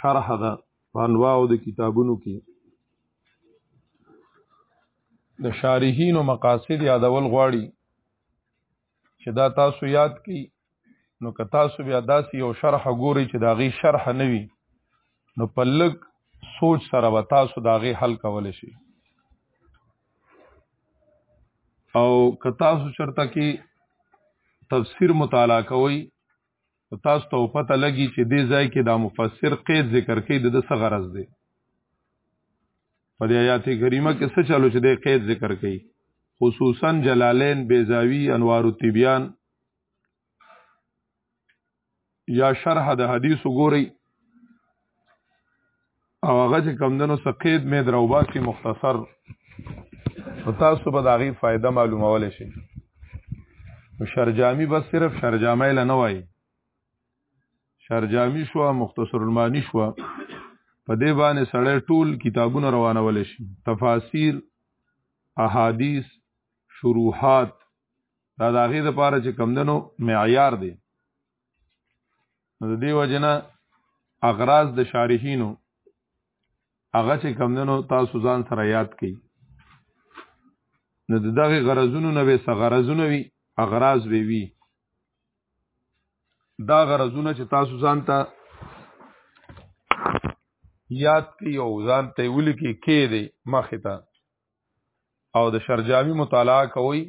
شرح ده په انواعو د کتابونو کې د شارحینو مقاصد یادول غواړي چې دا تاسو یاد کړئ نو که تاسو بیا داسې یو شرح ګورئ چې د هغې شرح نه وي نو په لږ سوچ سره به تاسو د هغې حل کولی شئ او که تاسو چرته کې تفسیر مطالعه کوئ تاسو ته پته لګي چې دې ځای کې دا مفسر قید ذکر کوي د څه غرض دی په دې آیات کریمه کې څه چلو چې دې قید ذکر کوي خصوصا جلالین بیزاوی انوار الطبیان یا شرح د حدیث وګوري او هغه چې کمدنو سقید مې دروبا کې مختصر نو تاسو به د هغې فایده معلومول شي نو شرجامی بس صرف شرجامی له نه وایي شرجامی شو مختصر المانی شو په دې باندې سړی ټول کتابونه روانول شي تفاسیر احادیث شروحات دا د هغې دپاره چې کمدنو معیار دی نو د دې وجنه اغراض د شارحینو هغه چې کمندنو تاسو ځان سره یاد کړئ نو دغه غرضونو نه به سغرضونه وي اغراض به وي دا غرضونه چې تاسو ځان ته یاد کړئ او ځان ته ولیکي کې دی مخه ته او د شرجامی مطالعه کوي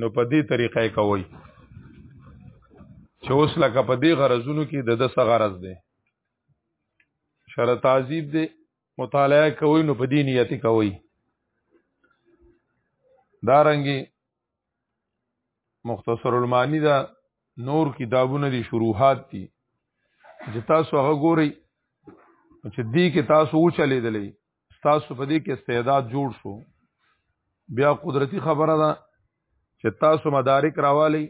نو په دې طریقې کوي چې اوس لکه په دې غرضونو کې د دسه غرض دی شر تعذیب دی مطالعه کوي نو په دې نیت کوي دارنګي مختصر المانی دا نور کتابونه دي شروحات دي چې تاسو هغه ګوري چې دې کې تاسو وچلې دلې تاسو په دې کې استعداد جوړ شو بیا قدرتی خبره ده چې تاسو مدارک راوالی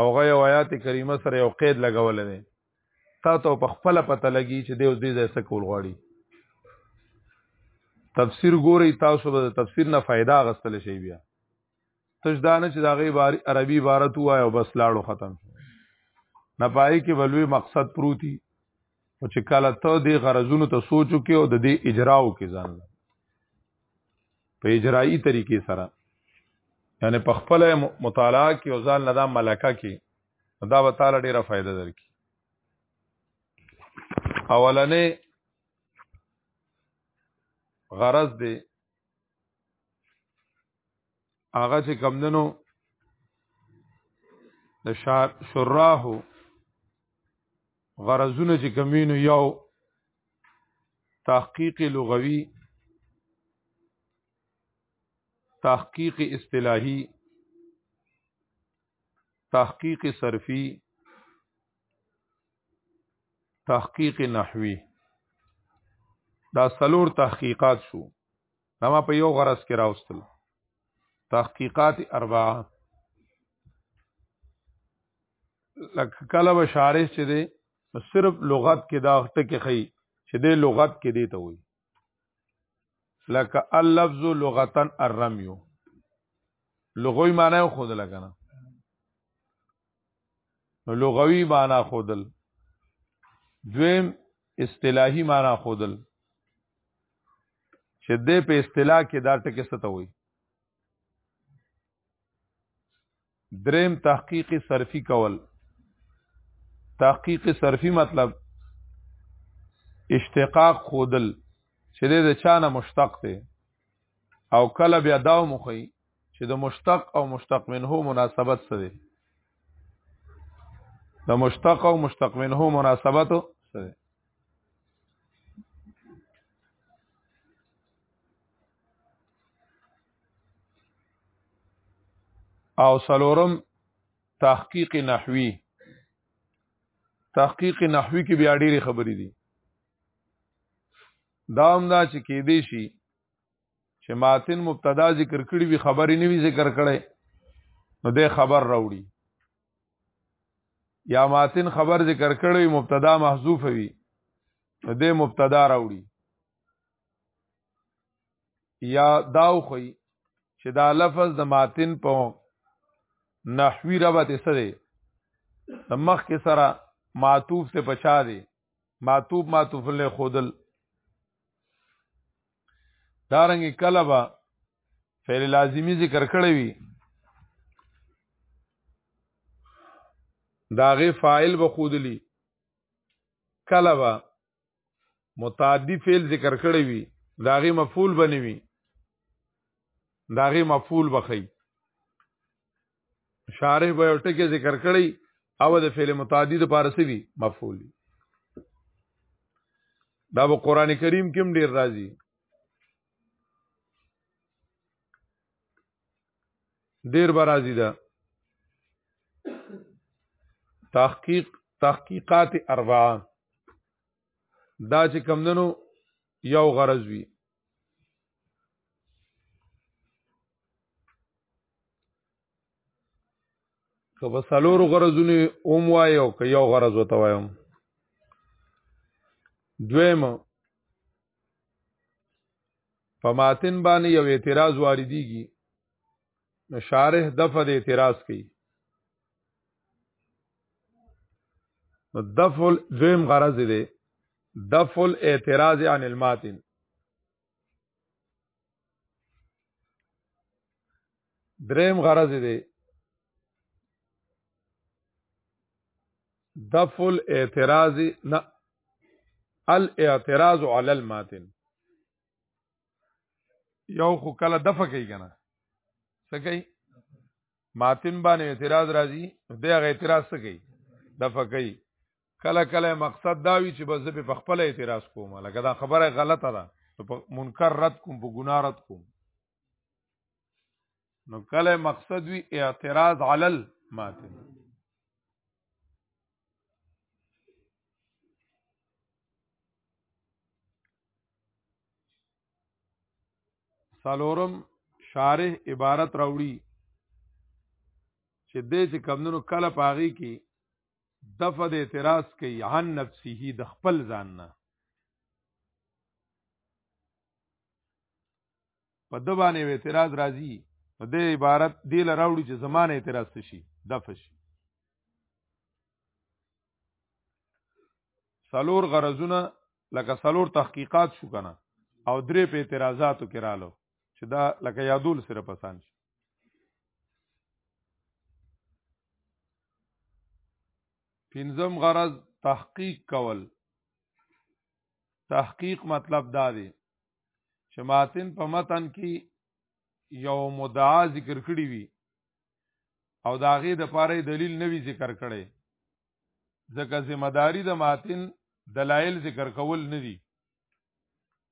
او غي آیات کریمه سره یو قید لګول دي تا ته په خپل پته لګي چې دیو دې ځای څه کول غواړي تفسیر ګوري تاسو به تفسیر نه फायदा غستل شي بیا تش دا نه چې دا غي عربي عبارت وای او بس لاړو ختم شو نه پای کې بلوي مقصد پروتي او چې کله ته د غرضونو ته سوچو کې او د دې اجراو کې ځان په اجرایی طریقې سره یعنی په خپل مطالعه کې او ځان لدا ملکه کې دا به تعالی ډیره فائدہ درکې اولنې غرض دی هغه چې کمدنو د شراحو غرضونه چې کمینو یو تحقیق لغوي تحقیق اصطلاحي تحقیق صرفي تحقیق نحوی دا سلور تحقیقات شو دا ما په یو غرض کې راوستل تحقیقات اربعه لکه کله به شارح چې دی صرف لغت کې دا ټکي خي چې دی لغت کې دی ته وي لکه اللفظ لغتن الرمي لغوي معنی خود لګنه نو لغوي معنی خودل دویم اصطلاحي معنی خودل چې د په اصطلاح کې دا ټکی څه ته وایي دریم تحقیق صرفی کول تحقیق صرفی مطلب اشتقاق خودل چې د چانه مشتق دی او کله بیا داو مخی چې د مشتق او مشتق منه مناسبت څه دی د مشتق او مشتق منه مناسبت څه دی او سلورم تحقیق نحوی تحقیق نحوی کې بیا ډېری خبرې دي دا هم دا چې کې دی شي چې ماتن مبتدا ذکر کړي وي خبرې نه وي ذکر کړي نو د خبر راوړي یا ماتن خبر ذکر کړي مبتدا محذوف وي نو د مبتدا راوړي یا داو خوي چې دا لفظ د ماتن په نحوی ربط سره د مخ کې سره معطوف ته پچا دی معطوف معطوف له خودل دارنګ کلبا فعل لازمی ذکر کړی وی داغه فاعل به خودلی کلبا متعدی فعل ذکر کړی وي داغي مفعول بنوي داغي مفعول بخي شارح به ټکی ذکر کړی او د فعل متعدی د پارسه وي مفعول دا په قران کریم کې هم ډیر راځي ډیر برازي ده تحقیق تحقیقات اربعه دا چې کمندنو یو غرض وی که په سلور غرضونه اوم وایو که یو غرض وته وایم دویم په ماتن باندې یو اعتراض واردېږي نو شارح دفع د اعتراض کوي نو دفع دویم غرض دی دفع الاعتراض عن الماتن دریم غرض دی دفع الاعتراض نه الاعتراض علی الماتن یو خو کله دفع کوي کنه څه کوي ماتن باندې اعتراض راځي دی هغه اعتراض څه کوي دفع کوي کله کله مقصد دا وي چې بس زه په خپل اعتراض کوم لکه دا خبره غلطه ده په منکر رد کوم په ګناه رد کوم نو کله مقصد وی اعتراض علل ماتن سالورم شارح عبارت راوړي چې دې چې کمونو کله پاغي کې دفع د اعتراض کوي عن نفسه د خپل ځان نه په د باندې اعتراض راځي په دې عبارت دی لراوړي چې زمانه اعتراض شي دف شي سلور غرضونه لکه سلور تحقیقات شو کنه او درې په اعتراضاتو کې رالو چې دا لکه یادول سره پسان شي پنځم غرض تحقیق کول تحقیق مطلب دا دی چې ماتن په متن کې یو مدعا ذکر کړی وي او دا غي د پاره دلیل نوی ذکر کړي ځکه ذمہ داری د ماتن دلایل ذکر کول نه دي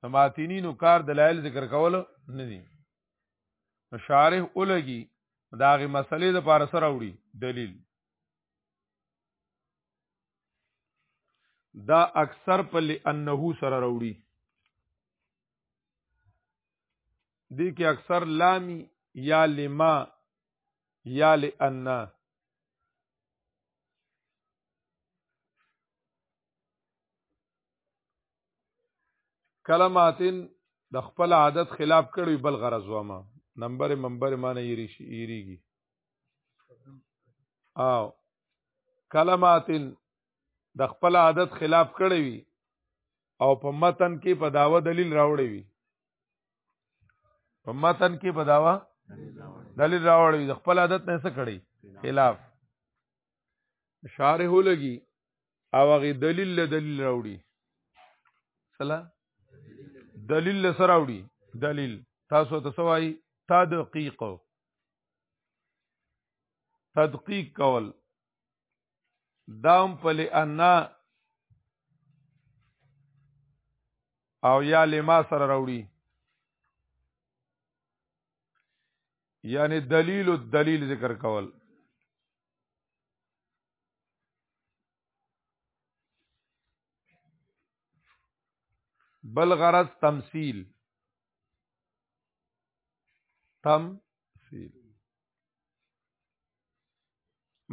د ماتینینو کار دلایل ذکر کول نه دي شارح اولګي دا غي مسلې د پاره سره وړي دلیل دا اکثر په لانه سره راوړي دې کې اکثر لامی یا لما یا لان کلماتن د خپل عادت خلاف کړي بل غرض وامه نمبر منبر معنی یریږي او کلماتن د خپل عادت خلاف کړی وي او په متن کې په داوا دلیل راوړی وي په متن کې په داوا دلیل راوړی وي د خپل عادت نه څه کړی خلاف شارح لګي او هغه دلیل له دلیل راوړي سلا دلیل له سره راوړي دلیل تاسو ته سوای تدقیق تدقیق کول دام پلی انا او یا لما سره راوړي یعنی دلیل او دلیل ذکر کول بل غرض تمثيل تمثيل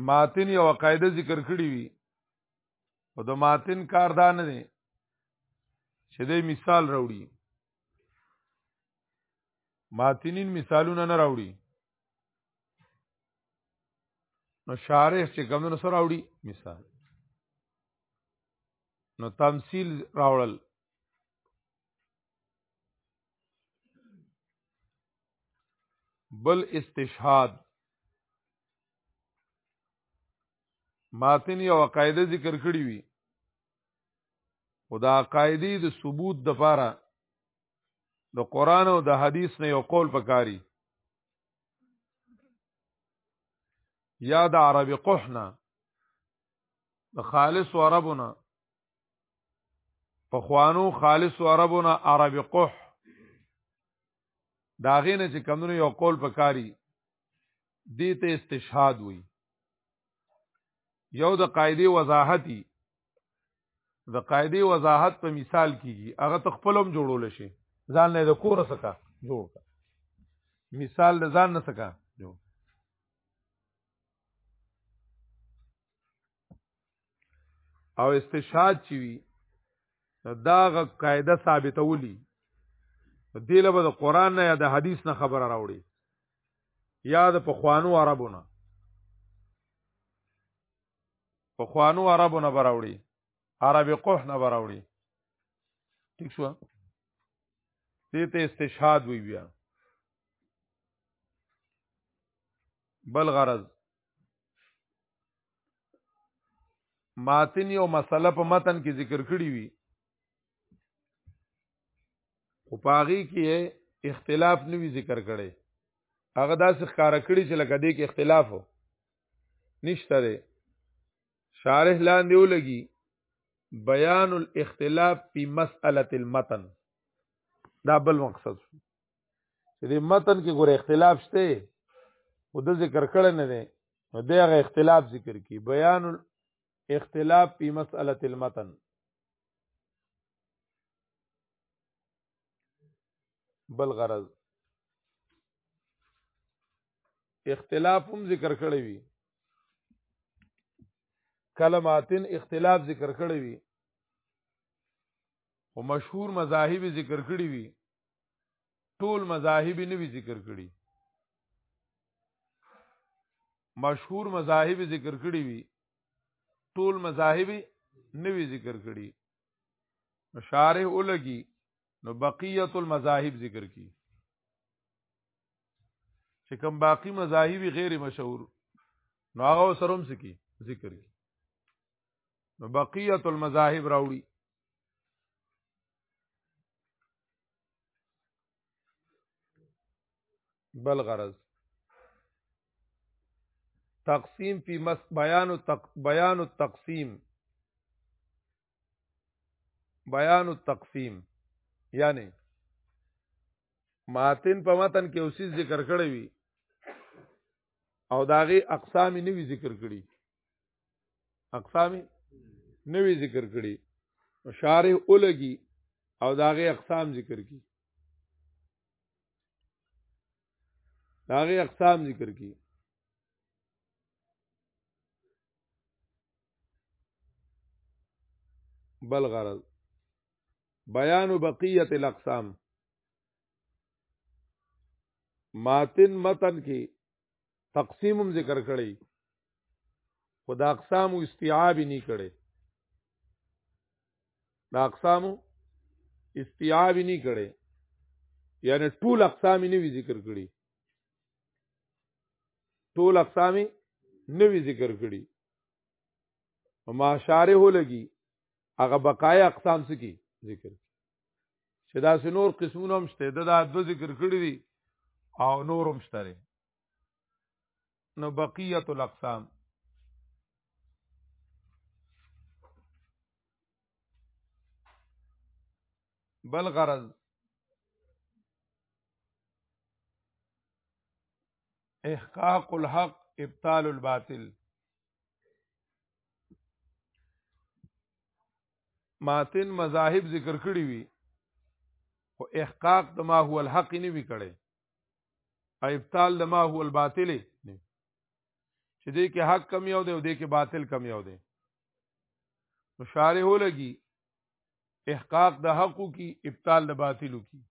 ماتن یو قاعده ذکر کړی وی او د ماتن کار دا نه دی چې د مثال راوړي ماتنین مثالونه نه راوړي نو شارح چې کوم نو سره راوړي مثال نو تمثيل راوړل بل استشهاد ماتن یو قاعده ذکر کړی وی او دا قاعده د ثبوت د پاره د قران او د حدیث نه یو قول پکاري یا د عربی قحنا د خالص عربونه په خوانو خالص عربونه عربي قح دا غینه چې کمونو یو قول پکاري دې ته استشهاد وي یو د قاعده وضاحتي د قاعده وضاحت په مثال کیږي هغه تخپلم جوړول شي ځان له کور سره جوړ کا مثال له ځان نه سره جوړ او استشهاد چی وی داغه قاعده ثابتولی دله به د قران نه یا د حدیث نه خبره راوړي یا د پخوانو عربونه پخوانو عربونه براوړي عربي قح نه براوړي ٹھیک شو دې ته استشهاد وی بیا بل غرض ماتن یو مسله په متن کې ذکر کړی وي خو پاغي کې اختلاف نوی ذکر کړي هغه داسې ښکارا کړي چې لکه دې کې اختلاف وو نشته دی شارح لاندې ولګي بیان الاختلاف فی مسأله المتن دا بل مقصد چې د متن کې ګوره اختلاف شته او د ذکر کړه نه دی نو دغه اختلاف ذکر کی بیان الاختلاف په مسأله المتن بل غرض اختلاف هم ذکر کړی وی کلماتن اختلاف ذکر کړی وی او مشهور مذاهب ذکر کړی وی ټول مذاهب نه وی ذکر کړی مشهور مذاهب ذکر کړی وی ټول مذاهب نه وی ذکر کړی شارح اولګي نو بقیت المذاهب ذکر کی چې کوم باقی مذاهب غیر مشهور نو هغه سروم سکی ذکر کی نو بقیه المذاهب راوړي بل غرض تقسیم فی مس بیان التق... بیان التقسیم بیان التقسیم یعنی ماتن په متن کې اوسې ذکر کړی وي او داغه اقسام نه وی ذکر کړی اقسام نوی ذکر کړي شارح اولګي او داغه اقسام ذکر کړي داغه اقسام ذکر کړي بل غرض بیان بقیت الاقسام ماتن متن کې تقسیم هم ذکر کړی خو د اقسام استیعاب نه کړي د اقسام استیعاب نه کړي یعنی ټول اقسام نه وی ذکر کړي ټول اقسام نه وی ذکر کړي ما شاره لګي هغه بقای اقسام سکی ذکر چې دا سنور قسمونه هم شته دا د ذکر کړی دي او نور هم شته نو بقیه الاقسام بل غرض احقاق الحق ابطال الباطل ماتن مذاهب ذکر کړی وی خو احقاق د ما هو الحق نه وی کړي ابطال د ما هو الباطل چې دې کې حق کم یو دی او دې کې باطل کم یو دی نو شارح لګي احقاق د حق کی ابطال د باطل کی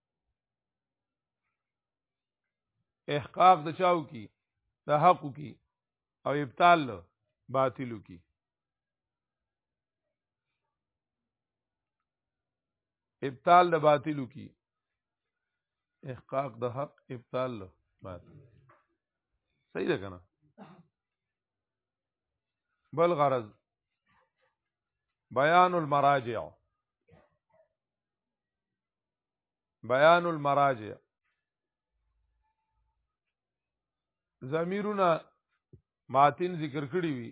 احقاق د چاو کی د حق کی او ابطال باطل کی ابطال د باطلو کی احقاق د حق ابطال له باطل صحیح ده کنه بل غرض بیان المراجع بیان المراجع ضمیرونه ماتن ذکر کړی وی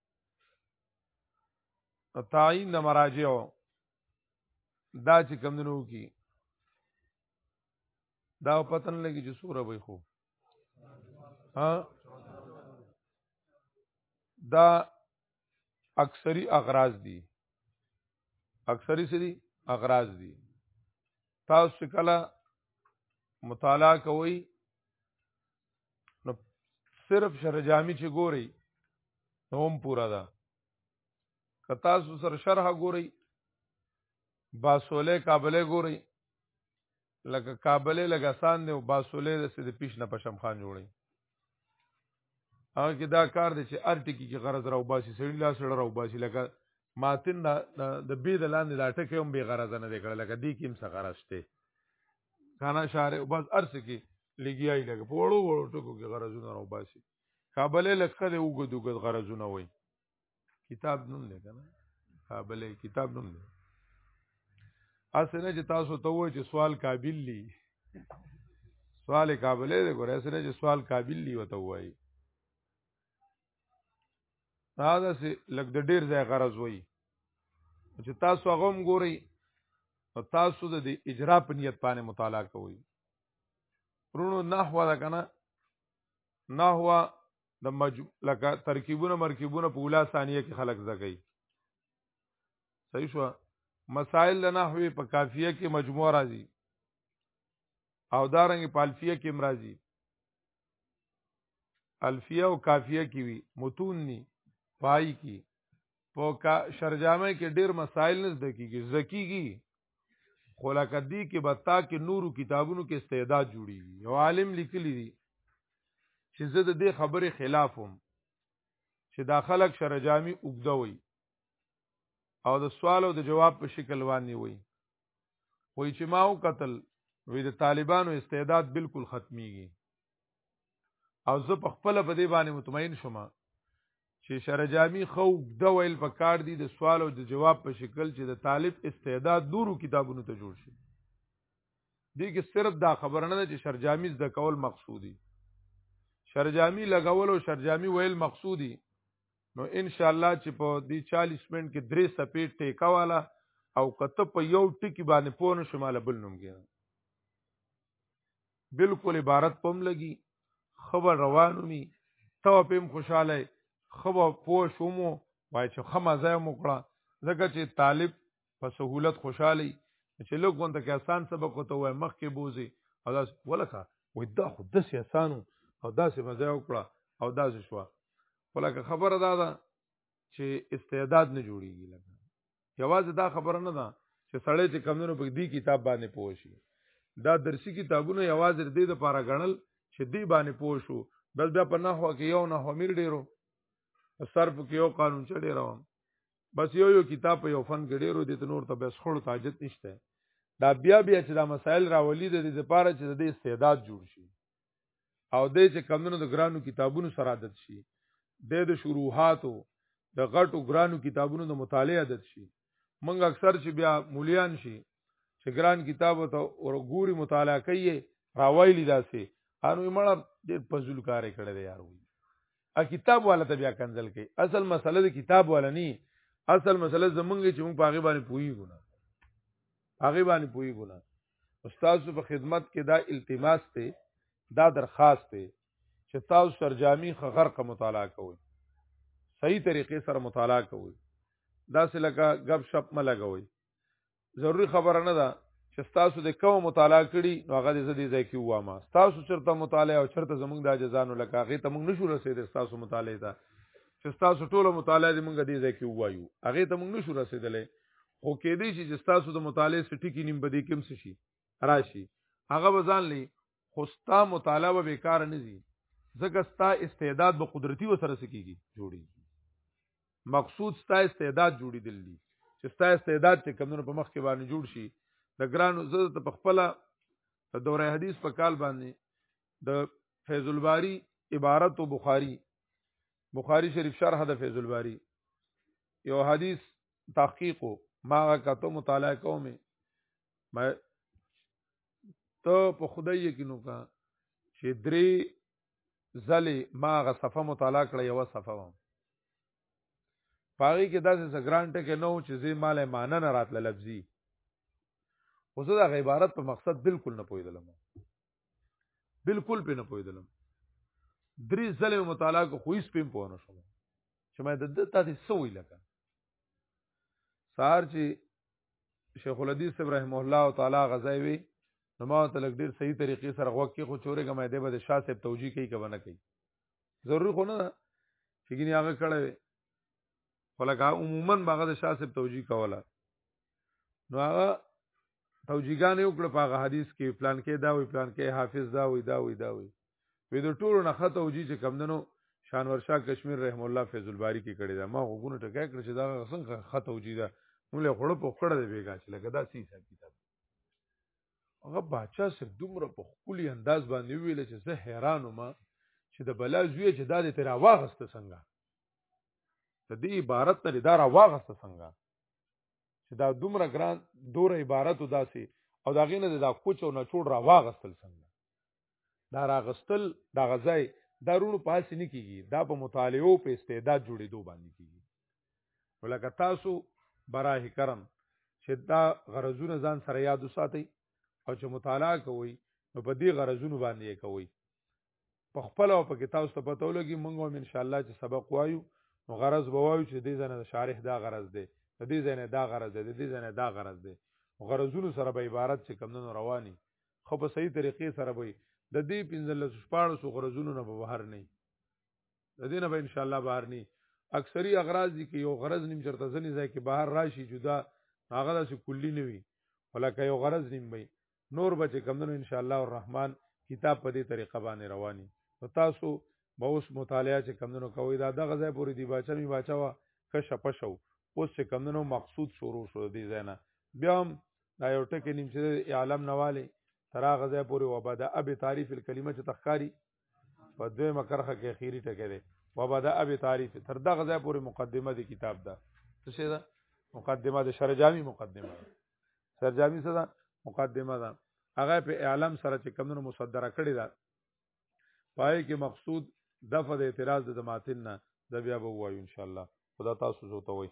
نو تعین د مراجع دا چې کم دنو کی دا پتن لګي چې سوره وي خو ها دا اکثری اغراض دي اکثری سری اغراض دي تاسو کله مطالعه کوئ نو صرف شر جامی چې ګوري نو هم پورا ده که تاسو سر شرح ګوري باسوله کابله ګوري لکه کابله لګه سان دی او باسوله د سید پیش نه پشم خان جوړي هغه کې دا کار دی چې ار ټکی کې غرض راو باسي سړی لا سړی راو باسي لکه ماتن د بی د لاندې دا ټکی هم بی غرض نه دی کړل لکه دې کې هم څه غرض شته کانا شارع بس ارس کې لګیای لګ په وړو وړو ټکو کې غرضونه راو باسي کابلې لکه دې وګد وګد غرضونه وای کتاب نوم دی کنه کابلې کتاب نوم دی اسنه چې تاسو ته وای چې سوال قابل لی سوال قابلې دې ګورې اسنه چې سوال قابل لی وته وای دا داسې لږ د ډیر ځای غرض وایي چې تاسو هغه هم ګورئ او تاسو د دې اجرا په نیت باندې مطالعه کوئ پرونو نحوه ده که نه نحوه د مج لکه ترکیبونه مرکیبونه په اولا ثانیه کې خلق زده کوي صحیح شو مسائل د نحوې په کافیه کې مجموعه راځي او دارنګ په الفیه کې مرাজি الفیه او کافیه کې وي متون ني پای کې په کا شرجامه کې ډېر مسائل نه زده کیږي زکیږي خو لکه دی کې به تا کې نورو کتابونو کې استعداد جوړیږي یو عالم لیکلی دی چې زه د دې خبرې خلاف هم چې دا خلک شرجامي اوږده وي او د سوال او د جواب په شکل باندې وي وای چې ما او قتل وې د طالبانو استعداد بالکل ختميږي او زه په خپل په دې باندې مطمئن شوم چې شرجامي خو د ویل په کار دي د سوال او د جواب په شکل چې د طالب استعداد نورو کتابونو ته جوړ شي دې کې صرف دا خبره نه ده چې شرجامي د کول مقصودی شرجامي لګول او شرجامي ویل مقصودی نو ان شاء الله چې په دې 40 منټ کې درې سپې ټیکا والا او کته په یو ټکی باندې پونه شماله بل نوم کې بالکل عبارت پم لګي خبر روانو می تو پم خوشاله خبر پوه شومو وای چې خمه ځای مو کړه ځکه چې طالب په سهولت خوشحالي چې لږ غونډه کې آسان سبق وته وای مخ کې بوزي او دا ولکه وای دا خو د سي آسانو او دا سي مزه وکړه او دا سي شو ولکه خبره دا ده چې استعداد نه جوړیږي لکه یوازې دا خبره نه ده چې سړی چې کمونو په دې کتاب باندې پوه شي دا درسي کتابونه یوازې د دې لپاره غنل چې دې باندې پوه شو بل بیا په نحوه کې یو نحوه میر ډیرو صرف کې یو قانون چ ډیرو بس یو یو کتاب په یو فن کې ډیرو دي نور ته بس خړو تاجت نشته دا بیا بیا چې دا مسائل راولي د دې لپاره چې د دې استعداد جوړ شي او دې چې کمونو د ګرانو کتابونو سره عادت شي د د شروحاتو د غټو ګرانو کتابونو د مطالعه عادت شي منګ اکثر چې بیا مولیان شي چې ګران کتاب ته ورګوري مطالعه کوي راوایلی داسې انو یې مړه ډېر پزول کارې کړی دی یار وي ا کتاب والا ته بیا کنزل کوي اصل مسله د کتاب والا نه اصل مسله زمونږ چې موږ په هغه باندې پوي ګونه هغه باندې پوي ګونه استاد په خدمت کې دا التماس ته دا درخواست ته چې تاسو سرجامي غرق مطالعه کوئ صحیح طریقې سره مطالعه کوئ دا سه لکه غب شپ م لګوي ضروری خبره نه ده چې تاسو د کوم مطالعه کړي نو هغه دې زدي ځای کې وامه تاسو چرته مطالعه او چرته زمونږ د جزانو لکه هغه ته مونږ نشو رسید تاسو مطالعه ته چې تاسو ټول مطالعه دې مونږ دې ځای کې وایو هغه ته مونږ نشو رسیدلې خو کې دې چې تاسو د مطالعه سټی کې نیم بدې کوم شي راشي هغه بزان لې خو ستا مطالعه به بیکار نه زی ځکه ستا استعداد به قدرتی و سره سکیږي جوړي مقصود ستا استعداد جوړي دل دي چې ستا استعداد چې کمونو په مخ کې باندې جوړ شي د ګرانو زړه ته پخپله د دوره حدیث په کال باندې د فیض الباری عبارت او بخاری بخاری شریف شرح د فیض الباری یو حدیث تحقیق ما کتو مطالعه کوم ما ته په خدای یقینو کا چې درې زلې ما غ صفه مطالعه کړې یو صفه و پاغي کې داسې سګرانټ کې نو چې زی مال معنی نه راتله لفظي خو زه د عبارت په مقصد بالکل نه پوهېدلم بالکل په نه پوهېدلم درې ځلې مطالعه کو خو هیڅ پم پوه نه شوم چې ما د دته دې سوې لګا سار چې شیخ الحدیث ابراهیم الله تعالی غزای وی نو ما ته لګ ډیر صحیح طریقې سره غوږ کې خو چورې غمه دی به شاه صاحب توجیه کوي کنه کوي ضروري خو نه ده چې ګنې هغه کړه وي ولکه عموما هغه د شاه صاحب توجیه کوله نو هغه توجیهګان یو کړ په هغه حدیث کې پلان کې دا وي پلان کې حافظ دا وي دا وي دا وي وې د ټولو نه خطه او جی چې کمندنو شانور شاه کشمیر رحم الله فیض الباری کې کړی دا ما غوونه ټکای کړ چې دا څنګه خطه او جی دا موږ له خړو په خړه دی بیګا چې لکه دا سی حساب کتاب هغه بچا سر دومره په خولي انداز باندې ویل چې زه حیران وم چې د بلا زوی چې دا دې تر واغست څنګه د دې عبارت نه دا را واغست څنګه چې دا دومره ګران دوره عبارت وداسي او دا غینه دا کوچ او نچوړ را واغستل څنګه دا راغستل دا غځای دا رونو پاسې نه کیږي دا په مطالعه او په استعداد جوړېدو باندې کیږي ولکه تاسو براه کرم چې دا غرضونه ځان سره یاد وساتئ او چې مطالعه کوئ نو په دې غرضونو باندې کوئ په خپل او په کتاب ته پته ولګي مونږ هم ان شاء الله چې سبق وایو نو غرض به وایو چې دې ځنه شارح دا غرض دی دې ځنه دا غرض دی دې ځنه دا غرض دی غرضونو سره به عبارت چې کمندونو رواني خو په صحیح طریقې سره وي د دې 15 شپارو سو غرضونو نه به بهر نه د دې نه به ان شاء الله بهر نه اکثری اغراض دي کې یو غرض نیم چرته ځنی ځای کې بهر راشي جدا هغه داسې کلی نه وي ولکه یو غرض نیم وي نور به چې کمونو ان شاء الله الرحمن کتاب په دې طریقه باندې رواني او تاسو به اوس مطالعه چې کمونو کوي دا دغه ځای پورې دی باچا می باچا وا کښه پښو اوس چې کمونو مقصود شروع شو دې ځای نه بیا هم دا یو ټکی نیم چې اعلم نواله ترا غزه پورې وبدا اب تعریف الکلمه چې تخکاری په دوی مکرخه کې اخیری ټکی دی وبدا اب تعریف تر دا غزه پورې مقدمه دی کتاب دا څه شي دا مقدمه د شرجامی مقدمه شرجامی څه دا مقدمه دا هغه په اعلم سره چې کمونو مصدره کړی دا پای کې مقصود دفع د اعتراض د ماتن نه د بیا به وایو ان شاء الله خدا تاسو زو ته وایي